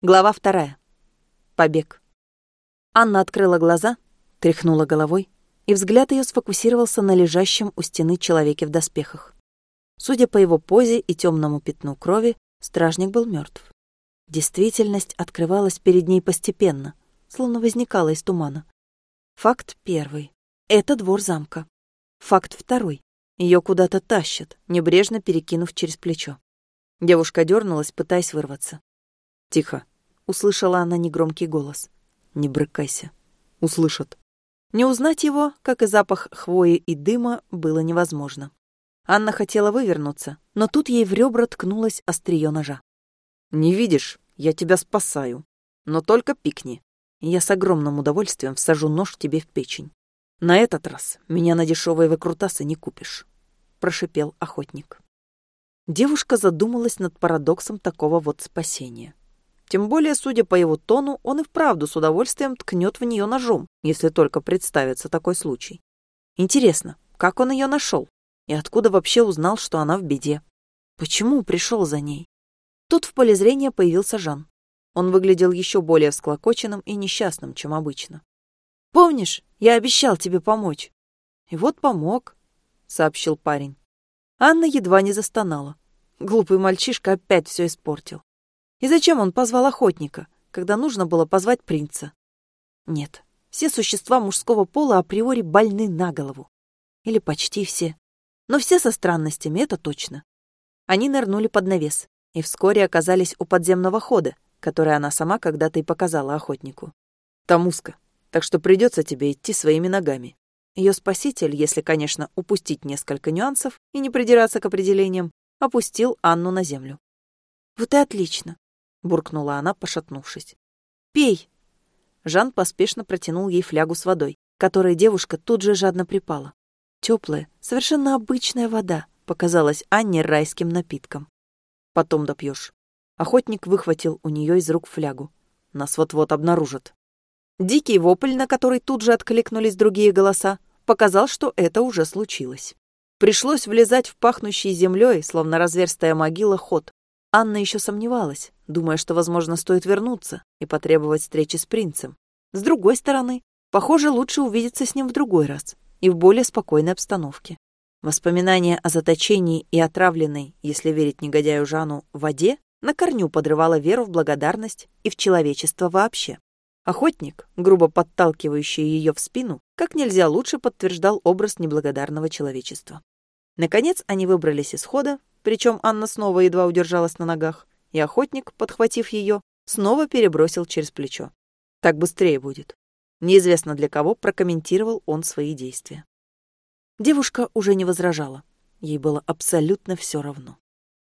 Глава вторая. Побег. Анна открыла глаза, тряхнула головой, и взгляд ее сфокусировался на лежащем у стены человеке в доспехах. Судя по его позе и темному пятну крови, стражник был мертв. Действительность открывалась перед ней постепенно, словно возникала из тумана. Факт первый. Это двор замка. Факт второй. Ее куда-то тащат, небрежно перекинув через плечо. Девушка дернулась, пытаясь вырваться. «Тихо!» — услышала она негромкий голос. «Не брыкайся. Услышат». Не узнать его, как и запах хвои и дыма, было невозможно. Анна хотела вывернуться, но тут ей в ребра ткнулось острие ножа. «Не видишь? Я тебя спасаю. Но только пикни. Я с огромным удовольствием всажу нож тебе в печень. На этот раз меня на дешевые выкрутасы не купишь», — прошипел охотник. Девушка задумалась над парадоксом такого вот спасения. Тем более, судя по его тону, он и вправду с удовольствием ткнет в нее ножом, если только представится такой случай. Интересно, как он ее нашел? И откуда вообще узнал, что она в беде? Почему пришел за ней? Тут в поле зрения появился Жан. Он выглядел еще более всклокоченным и несчастным, чем обычно. «Помнишь, я обещал тебе помочь?» «И вот помог», — сообщил парень. Анна едва не застонала. Глупый мальчишка опять все испортил. И зачем он позвал охотника, когда нужно было позвать принца? Нет, все существа мужского пола априори больны на голову. Или почти все. Но все со странностями, это точно. Они нырнули под навес и вскоре оказались у подземного хода, который она сама когда-то и показала охотнику. Там узко, так что придется тебе идти своими ногами. Ее спаситель, если, конечно, упустить несколько нюансов и не придираться к определениям, опустил Анну на землю. «Вот и отлично буркнула она, пошатнувшись. «Пей!» Жан поспешно протянул ей флягу с водой, которой девушка тут же жадно припала. Теплая, совершенно обычная вода показалась Анне райским напитком. «Потом допьешь». Охотник выхватил у нее из рук флягу. «Нас вот-вот обнаружат». Дикий вопль, на который тут же откликнулись другие голоса, показал, что это уже случилось. Пришлось влезать в пахнущий землей, словно разверстая могила, ход. Анна еще сомневалась, думая, что, возможно, стоит вернуться и потребовать встречи с принцем. С другой стороны, похоже, лучше увидеться с ним в другой раз и в более спокойной обстановке. Воспоминания о заточении и отравленной, если верить негодяю Жану, воде на корню подрывало веру в благодарность и в человечество вообще. Охотник, грубо подталкивающий ее в спину, как нельзя лучше подтверждал образ неблагодарного человечества. Наконец они выбрались из хода, причем Анна снова едва удержалась на ногах, и охотник, подхватив ее, снова перебросил через плечо. Так быстрее будет. Неизвестно для кого прокомментировал он свои действия. Девушка уже не возражала. Ей было абсолютно все равно.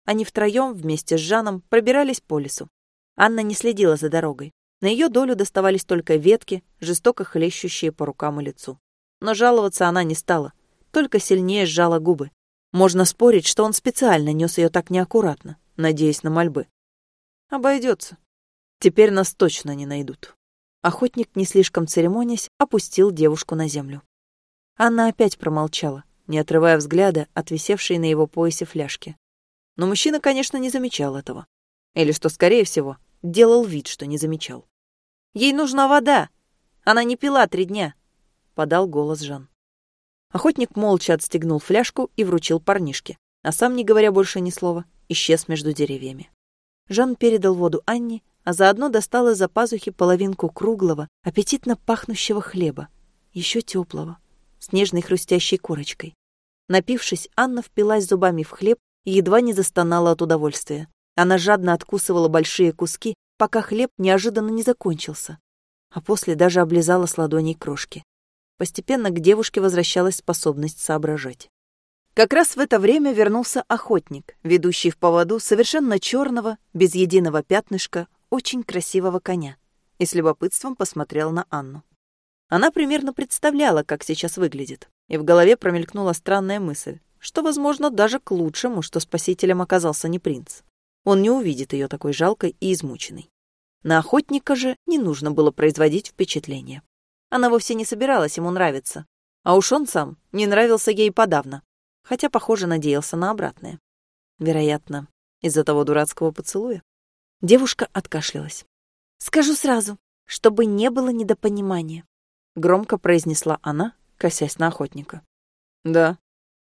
Они втроем вместе с Жаном пробирались по лесу. Анна не следила за дорогой. На ее долю доставались только ветки, жестоко хлещущие по рукам и лицу. Но жаловаться она не стала, только сильнее сжала губы. Можно спорить, что он специально нес ее так неаккуратно, надеясь на мольбы. Обойдется. Теперь нас точно не найдут. Охотник, не слишком церемонясь, опустил девушку на землю. Анна опять промолчала, не отрывая взгляда от висевшей на его поясе фляжки. Но мужчина, конечно, не замечал этого. Или, что скорее всего, делал вид, что не замечал. «Ей нужна вода! Она не пила три дня!» — подал голос Жан. Охотник молча отстегнул фляжку и вручил парнишке, а сам, не говоря больше ни слова, исчез между деревьями. Жан передал воду Анне, а заодно достал из-за пазухи половинку круглого, аппетитно пахнущего хлеба, еще теплого, с нежной хрустящей корочкой. Напившись, Анна впилась зубами в хлеб и едва не застонала от удовольствия. Она жадно откусывала большие куски, пока хлеб неожиданно не закончился, а после даже облизала с ладоней крошки. Постепенно к девушке возвращалась способность соображать. Как раз в это время вернулся охотник, ведущий в поводу совершенно черного, без единого пятнышка, очень красивого коня, и с любопытством посмотрел на Анну. Она примерно представляла, как сейчас выглядит, и в голове промелькнула странная мысль, что, возможно, даже к лучшему, что спасителем оказался не принц. Он не увидит ее такой жалкой и измученной. На охотника же не нужно было производить впечатление. Она вовсе не собиралась ему нравиться. А уж он сам не нравился ей подавно. Хотя, похоже, надеялся на обратное. Вероятно, из-за того дурацкого поцелуя. Девушка откашлялась. «Скажу сразу, чтобы не было недопонимания», — громко произнесла она, косясь на охотника. «Да».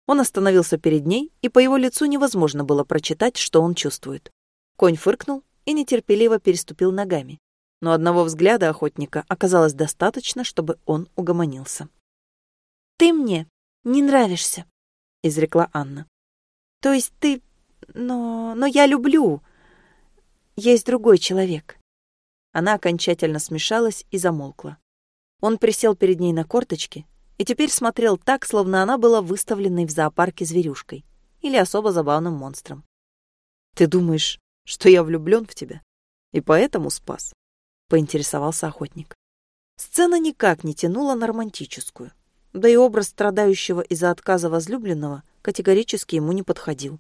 Он остановился перед ней, и по его лицу невозможно было прочитать, что он чувствует. Конь фыркнул и нетерпеливо переступил ногами. Но одного взгляда охотника оказалось достаточно, чтобы он угомонился. «Ты мне не нравишься», — изрекла Анна. «То есть ты... Но... но я люблю. Есть другой человек». Она окончательно смешалась и замолкла. Он присел перед ней на корточки и теперь смотрел так, словно она была выставленной в зоопарке зверюшкой или особо забавным монстром. «Ты думаешь, что я влюблен в тебя и поэтому спас?» — поинтересовался охотник. Сцена никак не тянула на романтическую, да и образ страдающего из-за отказа возлюбленного категорически ему не подходил.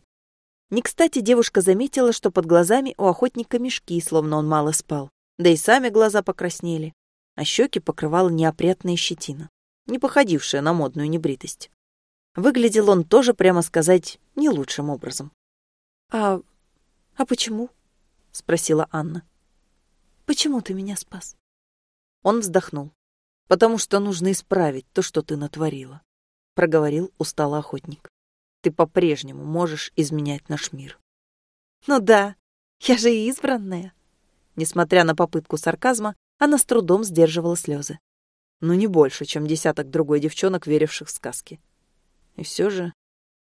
Не кстати девушка заметила, что под глазами у охотника мешки, словно он мало спал, да и сами глаза покраснели, а щеки покрывала неопрятная щетина не походившая на модную небритость. Выглядел он тоже, прямо сказать, не лучшим образом. «А... а почему?» — спросила Анна. «Почему ты меня спас?» Он вздохнул. «Потому что нужно исправить то, что ты натворила», — проговорил устало охотник. «Ты по-прежнему можешь изменять наш мир». «Ну да, я же и избранная». Несмотря на попытку сарказма, она с трудом сдерживала слезы но не больше, чем десяток другой девчонок, веривших в сказки. И все же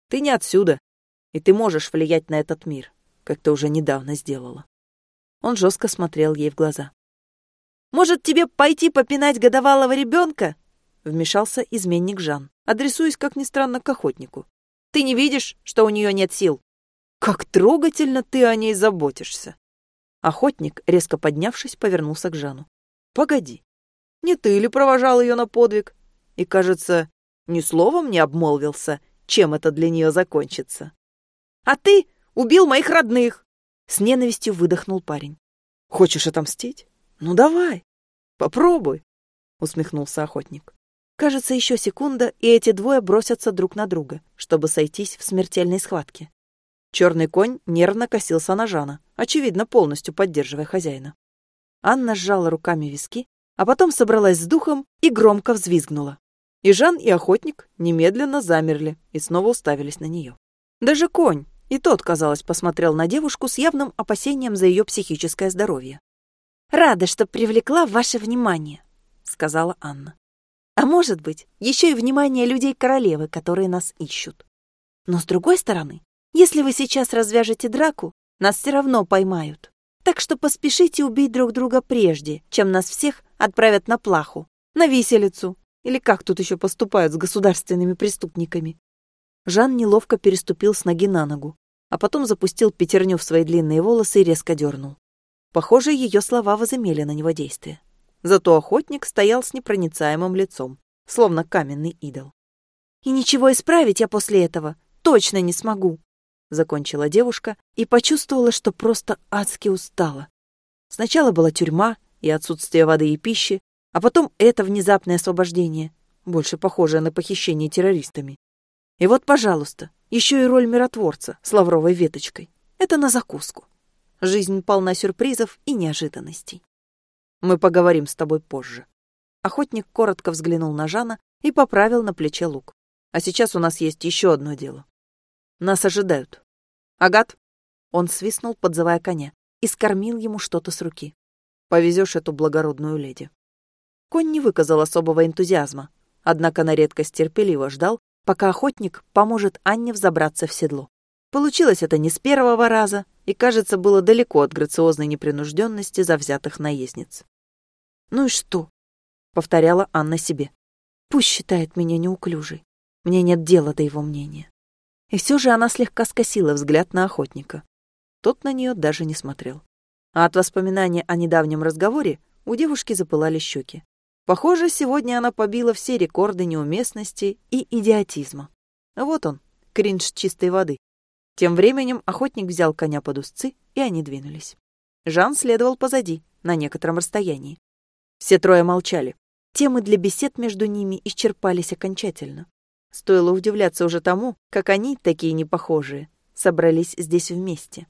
ты не отсюда, и ты можешь влиять на этот мир, как ты уже недавно сделала. Он жестко смотрел ей в глаза. «Может, тебе пойти попинать годовалого ребенка?» Вмешался изменник Жан, адресуясь, как ни странно, к охотнику. «Ты не видишь, что у нее нет сил? Как трогательно ты о ней заботишься!» Охотник, резко поднявшись, повернулся к Жану. «Погоди, не ты ли провожал ее на подвиг? И, кажется, ни словом не обмолвился, чем это для нее закончится. А ты убил моих родных! С ненавистью выдохнул парень. Хочешь отомстить? Ну давай, попробуй, усмехнулся охотник. Кажется, еще секунда, и эти двое бросятся друг на друга, чтобы сойтись в смертельной схватке. Черный конь нервно косился на Жана, очевидно, полностью поддерживая хозяина. Анна сжала руками виски а потом собралась с духом и громко взвизгнула. И Жан, и охотник немедленно замерли и снова уставились на нее. Даже конь, и тот, казалось, посмотрел на девушку с явным опасением за ее психическое здоровье. «Рада, что привлекла ваше внимание», — сказала Анна. «А может быть, еще и внимание людей королевы, которые нас ищут. Но с другой стороны, если вы сейчас развяжете драку, нас все равно поймают. Так что поспешите убить друг друга прежде, чем нас всех отправят на плаху, на виселицу, или как тут еще поступают с государственными преступниками. Жан неловко переступил с ноги на ногу, а потом запустил пятерню в свои длинные волосы и резко дернул. Похоже, ее слова возымели на него действие. Зато охотник стоял с непроницаемым лицом, словно каменный идол. «И ничего исправить я после этого точно не смогу», закончила девушка и почувствовала, что просто адски устала. Сначала была тюрьма, и отсутствие воды и пищи, а потом это внезапное освобождение, больше похожее на похищение террористами. И вот, пожалуйста, еще и роль миротворца с лавровой веточкой. Это на закуску. Жизнь полна сюрпризов и неожиданностей. Мы поговорим с тобой позже. Охотник коротко взглянул на Жана и поправил на плече лук. А сейчас у нас есть еще одно дело. Нас ожидают. Агат? Он свистнул, подзывая коня, и скормил ему что-то с руки повезешь эту благородную леди. Конь не выказал особого энтузиазма, однако на редкость терпеливо ждал, пока охотник поможет Анне взобраться в седло. Получилось это не с первого раза и, кажется, было далеко от грациозной непринужденности завзятых наездниц. «Ну и что?» — повторяла Анна себе. «Пусть считает меня неуклюжей. Мне нет дела до его мнения». И все же она слегка скосила взгляд на охотника. Тот на нее даже не смотрел а от воспоминания о недавнем разговоре у девушки запылали щеки. Похоже, сегодня она побила все рекорды неуместности и идиотизма. Вот он, кринж чистой воды. Тем временем охотник взял коня под узцы, и они двинулись. Жан следовал позади, на некотором расстоянии. Все трое молчали. Темы для бесед между ними исчерпались окончательно. Стоило удивляться уже тому, как они, такие непохожие, собрались здесь вместе.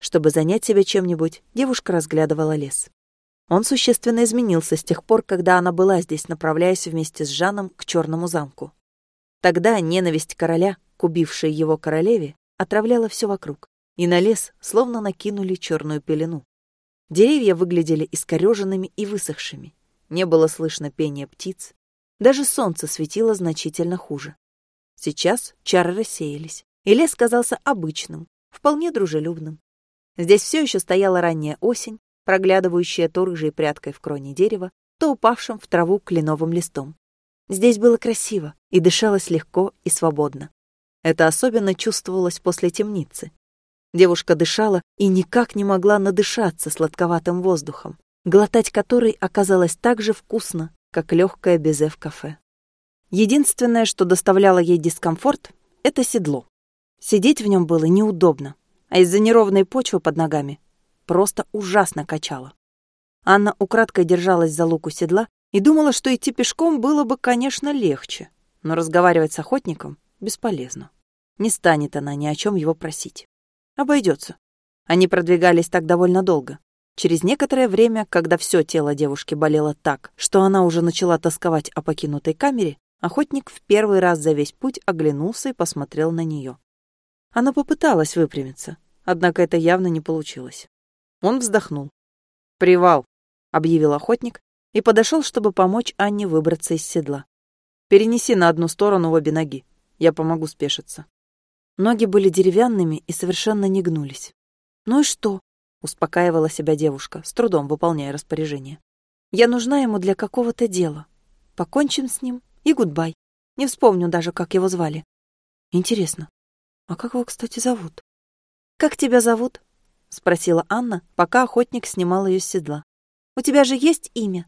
Чтобы занять себя чем-нибудь, девушка разглядывала лес. Он существенно изменился с тех пор, когда она была здесь, направляясь вместе с Жаном к Черному замку. Тогда ненависть короля, убившей его королеве, отравляла все вокруг, и на лес словно накинули черную пелену. Деревья выглядели искореженными и высохшими. Не было слышно пения птиц. Даже солнце светило значительно хуже. Сейчас чары рассеялись, и лес казался обычным, вполне дружелюбным. Здесь все еще стояла ранняя осень, проглядывающая то рыжей прядкой в кроне дерева, то упавшим в траву кленовым листом. Здесь было красиво и дышалось легко и свободно. Это особенно чувствовалось после темницы. Девушка дышала и никак не могла надышаться сладковатым воздухом, глотать который оказалось так же вкусно, как легкое безе в кафе. Единственное, что доставляло ей дискомфорт, это седло. Сидеть в нем было неудобно, а из-за неровной почвы под ногами просто ужасно качало. Анна украдкой держалась за луку седла и думала, что идти пешком было бы, конечно, легче, но разговаривать с охотником бесполезно. Не станет она ни о чем его просить. Обойдется. Они продвигались так довольно долго. Через некоторое время, когда все тело девушки болело так, что она уже начала тосковать о покинутой камере, охотник в первый раз за весь путь оглянулся и посмотрел на нее. Она попыталась выпрямиться, однако это явно не получилось. Он вздохнул. «Привал», — объявил охотник и подошел, чтобы помочь Анне выбраться из седла. «Перенеси на одну сторону обе ноги. Я помогу спешиться». Ноги были деревянными и совершенно не гнулись. «Ну и что?» — успокаивала себя девушка, с трудом выполняя распоряжение. «Я нужна ему для какого-то дела. Покончим с ним и гудбай. Не вспомню даже, как его звали. Интересно, а как его, кстати, зовут? Как тебя зовут? Спросила Анна, пока охотник снимал ее с седла. У тебя же есть имя?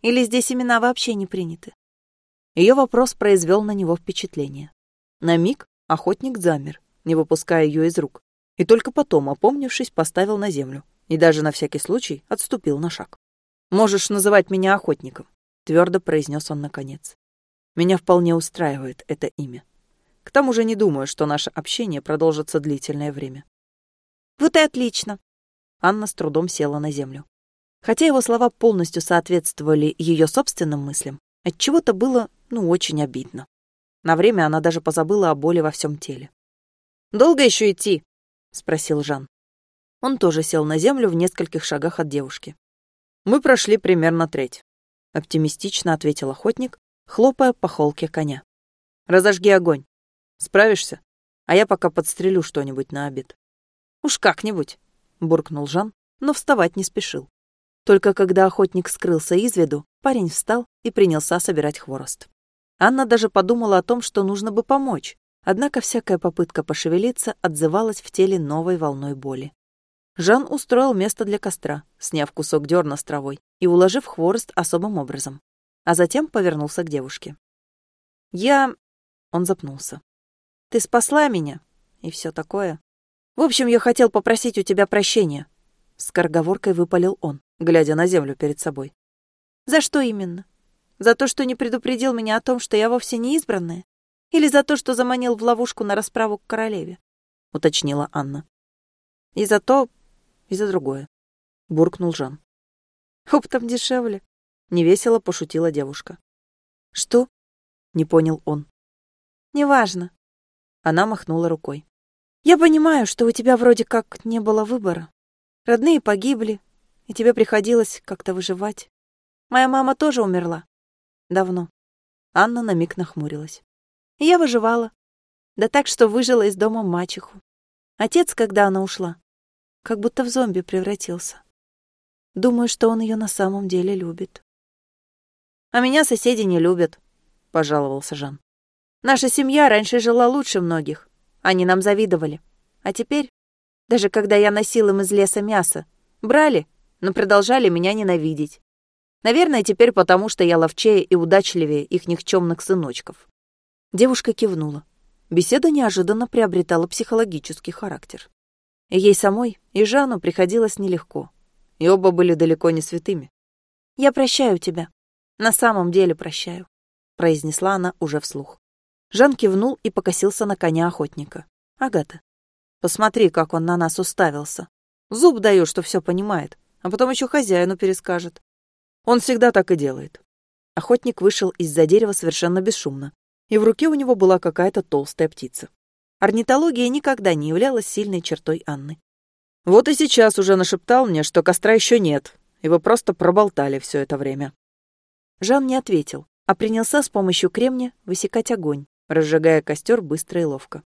Или здесь имена вообще не приняты? Ее вопрос произвел на него впечатление. На миг охотник замер, не выпуская ее из рук, и только потом, опомнившись, поставил на землю и даже на всякий случай отступил на шаг. «Можешь называть меня охотником», — твердо произнес он наконец. «Меня вполне устраивает это имя. К тому же не думаю, что наше общение продолжится длительное время. Вот и отлично. Анна с трудом села на землю. Хотя его слова полностью соответствовали ее собственным мыслям, от чего то было, ну, очень обидно. На время она даже позабыла о боли во всем теле. «Долго еще идти?» — спросил Жан. Он тоже сел на землю в нескольких шагах от девушки. «Мы прошли примерно треть», — оптимистично ответил охотник, хлопая по холке коня. «Разожги огонь. Справишься? А я пока подстрелю что-нибудь на обед. Уж как-нибудь, буркнул Жан, но вставать не спешил. Только когда охотник скрылся из виду, парень встал и принялся собирать хворост. Анна даже подумала о том, что нужно бы помочь, однако всякая попытка пошевелиться отзывалась в теле новой волной боли. Жан устроил место для костра, сняв кусок дерна с травой и уложив хворост особым образом, а затем повернулся к девушке. «Я...» — он запнулся. Ты спасла меня и все такое. В общем, я хотел попросить у тебя прощения. С корговоркой выпалил он, глядя на землю перед собой. За что именно? За то, что не предупредил меня о том, что я вовсе не избранная? Или за то, что заманил в ловушку на расправу к королеве? Уточнила Анна. И за то, и за другое. Буркнул Жан. Оптом дешевле. Невесело пошутила девушка. Что? Не понял он. Неважно. Она махнула рукой. «Я понимаю, что у тебя вроде как не было выбора. Родные погибли, и тебе приходилось как-то выживать. Моя мама тоже умерла. Давно». Анна на миг нахмурилась. И я выживала. Да так, что выжила из дома мачеху. Отец, когда она ушла, как будто в зомби превратился. Думаю, что он ее на самом деле любит. «А меня соседи не любят», — пожаловался Жан. Наша семья раньше жила лучше многих. Они нам завидовали. А теперь, даже когда я носил им из леса мясо, брали, но продолжали меня ненавидеть. Наверное, теперь потому, что я ловчее и удачливее их никчемных сыночков. Девушка кивнула. Беседа неожиданно приобретала психологический характер. И ей самой, и Жану приходилось нелегко. И оба были далеко не святыми. «Я прощаю тебя. На самом деле прощаю», — произнесла она уже вслух. Жан кивнул и покосился на коня охотника. «Агата, посмотри, как он на нас уставился. Зуб даю, что все понимает, а потом еще хозяину перескажет. Он всегда так и делает. Охотник вышел из-за дерева совершенно бесшумно, и в руке у него была какая-то толстая птица. Орнитология никогда не являлась сильной чертой Анны. Вот и сейчас уже нашептал мне, что костра еще нет, и вы просто проболтали все это время. Жан не ответил, а принялся с помощью кремня высекать огонь, разжигая костер быстро и ловко.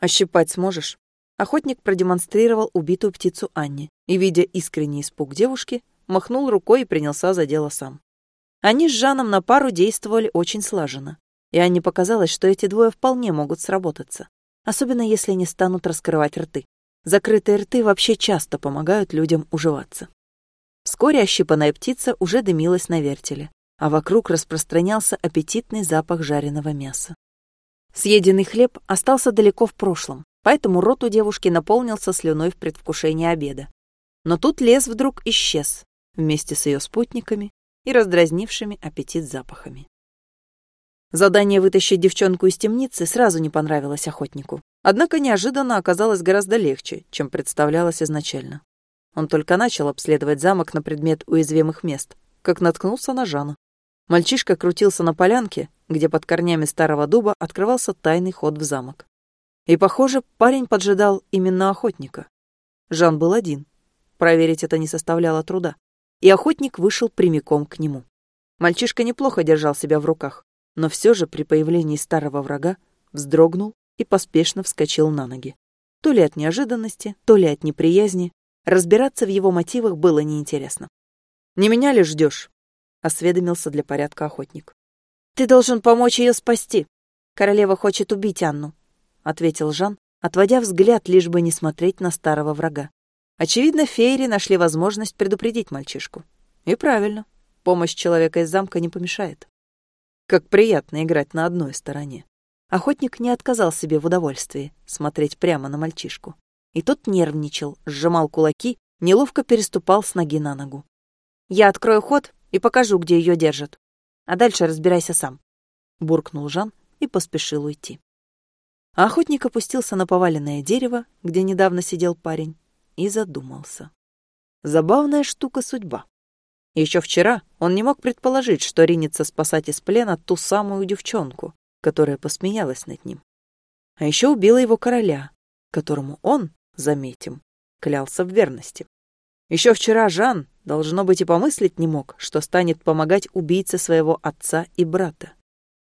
«Ощипать сможешь?» Охотник продемонстрировал убитую птицу Анне и, видя искренний испуг девушки, махнул рукой и принялся за дело сам. Они с Жаном на пару действовали очень слаженно, и Анне показалось, что эти двое вполне могут сработаться, особенно если не станут раскрывать рты. Закрытые рты вообще часто помогают людям уживаться. Вскоре ощипанная птица уже дымилась на вертеле, а вокруг распространялся аппетитный запах жареного мяса. Съеденный хлеб остался далеко в прошлом, поэтому рот у девушки наполнился слюной в предвкушении обеда. Но тут лес вдруг исчез вместе с ее спутниками и раздразнившими аппетит запахами. Задание вытащить девчонку из темницы сразу не понравилось охотнику. Однако неожиданно оказалось гораздо легче, чем представлялось изначально. Он только начал обследовать замок на предмет уязвимых мест, как наткнулся на Жана. Мальчишка крутился на полянке, где под корнями старого дуба открывался тайный ход в замок. И, похоже, парень поджидал именно охотника. Жан был один. Проверить это не составляло труда. И охотник вышел прямиком к нему. Мальчишка неплохо держал себя в руках, но все же при появлении старого врага вздрогнул и поспешно вскочил на ноги. То ли от неожиданности, то ли от неприязни, разбираться в его мотивах было неинтересно. «Не меня ли ждешь?» — осведомился для порядка охотник. «Ты должен помочь ее спасти. Королева хочет убить Анну», ответил Жан, отводя взгляд, лишь бы не смотреть на старого врага. Очевидно, феери нашли возможность предупредить мальчишку. И правильно, помощь человека из замка не помешает. Как приятно играть на одной стороне. Охотник не отказал себе в удовольствии смотреть прямо на мальчишку. И тот нервничал, сжимал кулаки, неловко переступал с ноги на ногу. «Я открою ход и покажу, где ее держат. А дальше разбирайся сам», — буркнул Жан и поспешил уйти. А охотник опустился на поваленное дерево, где недавно сидел парень, и задумался. Забавная штука судьба. Еще вчера он не мог предположить, что ринется спасать из плена ту самую девчонку, которая посмеялась над ним. А еще убила его короля, которому он, заметим, клялся в верности. Еще вчера Жан, должно быть, и помыслить не мог, что станет помогать убийце своего отца и брата.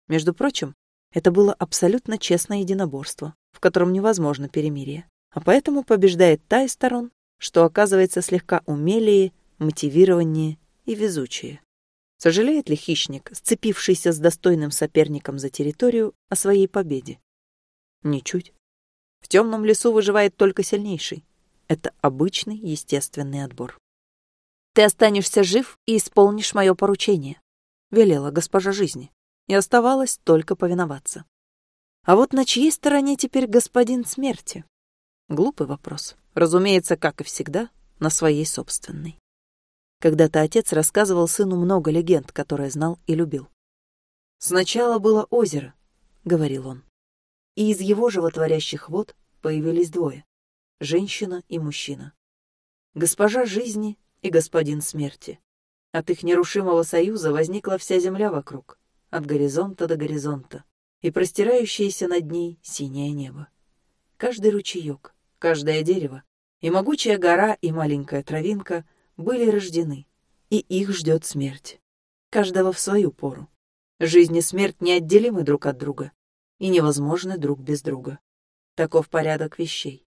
Между прочим, это было абсолютно честное единоборство, в котором невозможно перемирие, а поэтому побеждает та из сторон, что оказывается слегка умелее, мотивированнее и везучее. Сожалеет ли хищник, сцепившийся с достойным соперником за территорию, о своей победе? Ничуть. В темном лесу выживает только сильнейший. Это обычный естественный отбор. «Ты останешься жив и исполнишь мое поручение», — велела госпожа жизни и оставалось только повиноваться. А вот на чьей стороне теперь господин смерти? Глупый вопрос. Разумеется, как и всегда, на своей собственной. Когда-то отец рассказывал сыну много легенд, которые знал и любил. «Сначала было озеро», — говорил он, и из его животворящих вод появились двое — женщина и мужчина. Госпожа жизни и господин смерти. От их нерушимого союза возникла вся земля вокруг от горизонта до горизонта, и простирающееся над ней синее небо. Каждый ручеек, каждое дерево, и могучая гора, и маленькая травинка были рождены, и их ждет смерть. Каждого в свою пору. Жизнь и смерть неотделимы друг от друга и невозможны друг без друга. Таков порядок вещей.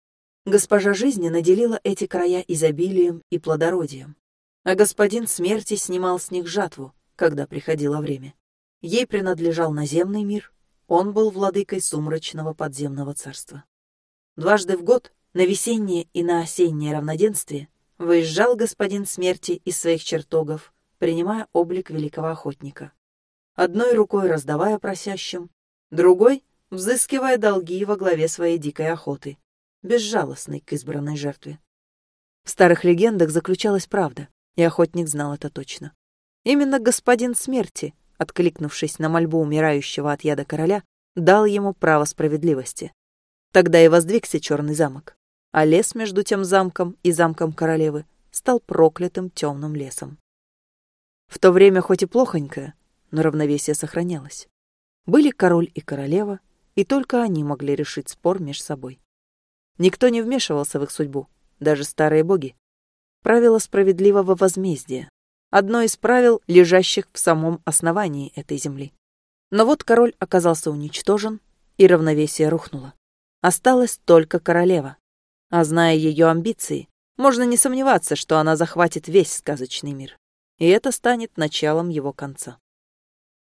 Госпожа жизни наделила эти края изобилием и плодородием, а господин смерти снимал с них жатву, когда приходило время. Ей принадлежал наземный мир, он был владыкой сумрачного подземного царства. Дважды в год, на весеннее и на осеннее равноденствие, выезжал господин смерти из своих чертогов, принимая облик великого охотника. Одной рукой раздавая просящим, другой — взыскивая долги во главе своей дикой охоты, безжалостной к избранной жертве. В старых легендах заключалась правда, и охотник знал это точно. Именно господин смерти откликнувшись на мольбу умирающего от яда короля, дал ему право справедливости. Тогда и воздвигся черный замок. а лес между тем замком и замком королевы стал проклятым темным лесом. В то время хоть и плохонькое, но равновесие сохранялось. Были король и королева, и только они могли решить спор между собой. Никто не вмешивался в их судьбу, даже старые боги. Правило справедливого возмездия. Одно из правил, лежащих в самом основании этой земли. Но вот король оказался уничтожен, и равновесие рухнуло. Осталась только королева. А зная ее амбиции, можно не сомневаться, что она захватит весь сказочный мир. И это станет началом его конца.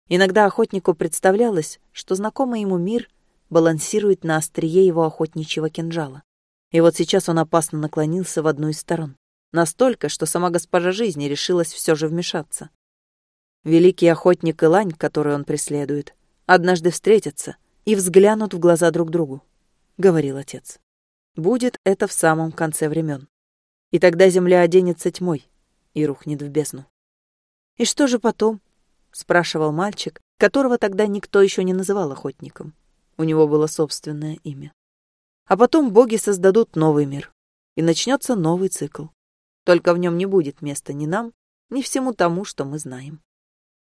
Иногда охотнику представлялось, что знакомый ему мир балансирует на острие его охотничьего кинжала. И вот сейчас он опасно наклонился в одну из сторон. Настолько, что сама госпожа жизни решилась все же вмешаться. Великий охотник и лань, которую он преследует, однажды встретятся и взглянут в глаза друг другу, — говорил отец. Будет это в самом конце времен. И тогда земля оденется тьмой и рухнет в бездну. «И что же потом?» — спрашивал мальчик, которого тогда никто еще не называл охотником. У него было собственное имя. А потом боги создадут новый мир, и начнется новый цикл. Только в нем не будет места ни нам, ни всему тому, что мы знаем.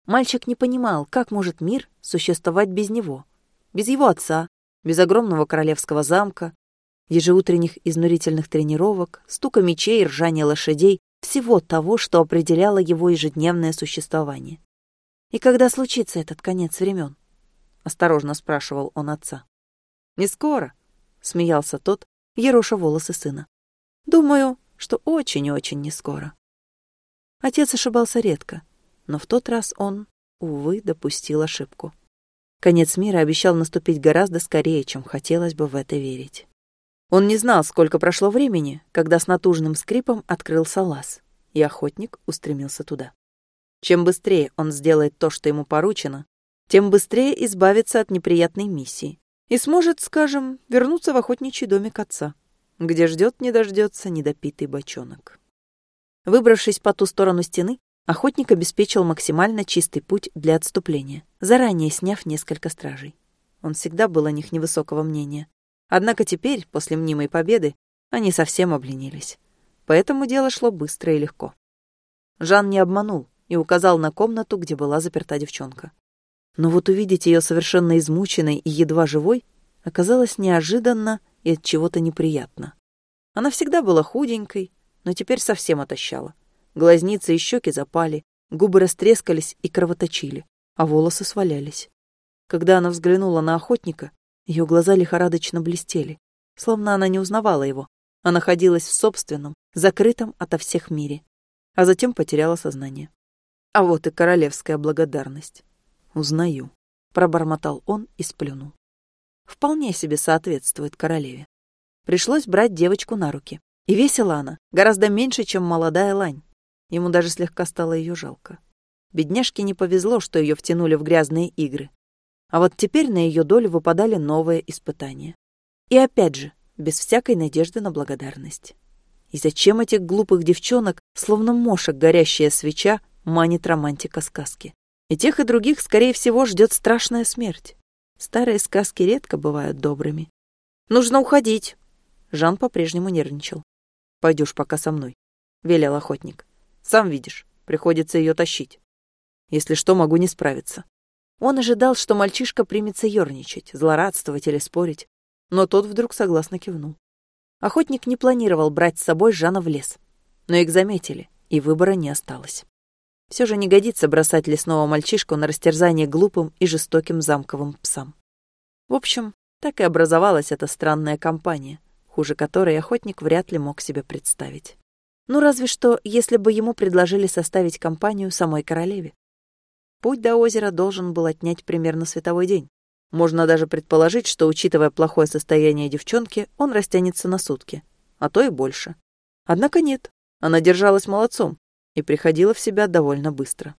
Мальчик не понимал, как может мир существовать без него, без его отца, без огромного королевского замка, ежеутренних изнурительных тренировок, стука мечей, ржания лошадей, всего того, что определяло его ежедневное существование. «И когда случится этот конец времен?» — осторожно спрашивал он отца. «Не скоро», — смеялся тот, ероша волосы сына. «Думаю, что очень-очень не скоро». Отец ошибался редко, но в тот раз он, увы, допустил ошибку. Конец мира обещал наступить гораздо скорее, чем хотелось бы в это верить. Он не знал, сколько прошло времени, когда с натужным скрипом открылся лаз, и охотник устремился туда. Чем быстрее он сделает то, что ему поручено, тем быстрее избавится от неприятной миссии и сможет, скажем, вернуться в охотничий домик отца, где ждет не дождется недопитый бочонок. Выбравшись по ту сторону стены, охотник обеспечил максимально чистый путь для отступления, заранее сняв несколько стражей. Он всегда был о них невысокого мнения. Однако теперь, после мнимой победы, они совсем обленились. Поэтому дело шло быстро и легко. Жан не обманул и указал на комнату, где была заперта девчонка. Но вот увидеть ее совершенно измученной и едва живой оказалось неожиданно и от чего-то неприятно. Она всегда была худенькой, но теперь совсем отощала. Глазницы и щеки запали, губы растрескались и кровоточили, а волосы свалялись. Когда она взглянула на охотника, ее глаза лихорадочно блестели, словно она не узнавала его, а находилась в собственном, закрытом ото всех мире, а затем потеряла сознание. А вот и королевская благодарность. «Узнаю», — пробормотал он и сплюнул. Вполне себе соответствует королеве. Пришлось брать девочку на руки. И весила она, гораздо меньше, чем молодая лань. Ему даже слегка стало ее жалко. Бедняжке не повезло, что ее втянули в грязные игры. А вот теперь на ее долю выпадали новые испытания. И опять же, без всякой надежды на благодарность. И зачем этих глупых девчонок, словно мошек горящая свеча, манит романтика сказки? И тех, и других, скорее всего, ждет страшная смерть. Старые сказки редко бывают добрыми. «Нужно уходить!» Жан по-прежнему нервничал. «Пойдешь пока со мной», — велел охотник. «Сам видишь, приходится ее тащить. Если что, могу не справиться». Он ожидал, что мальчишка примется ерничать, злорадствовать или спорить, но тот вдруг согласно кивнул. Охотник не планировал брать с собой Жана в лес, но их заметили, и выбора не осталось. Все же не годится бросать лесного мальчишку на растерзание глупым и жестоким замковым псам. В общем, так и образовалась эта странная компания, хуже которой охотник вряд ли мог себе представить. Ну, разве что, если бы ему предложили составить компанию самой королеве. Путь до озера должен был отнять примерно световой день. Можно даже предположить, что, учитывая плохое состояние девчонки, он растянется на сутки, а то и больше. Однако нет, она держалась молодцом, и приходила в себя довольно быстро.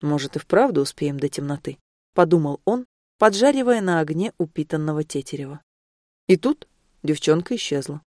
«Может, и вправду успеем до темноты», — подумал он, поджаривая на огне упитанного тетерева. И тут девчонка исчезла.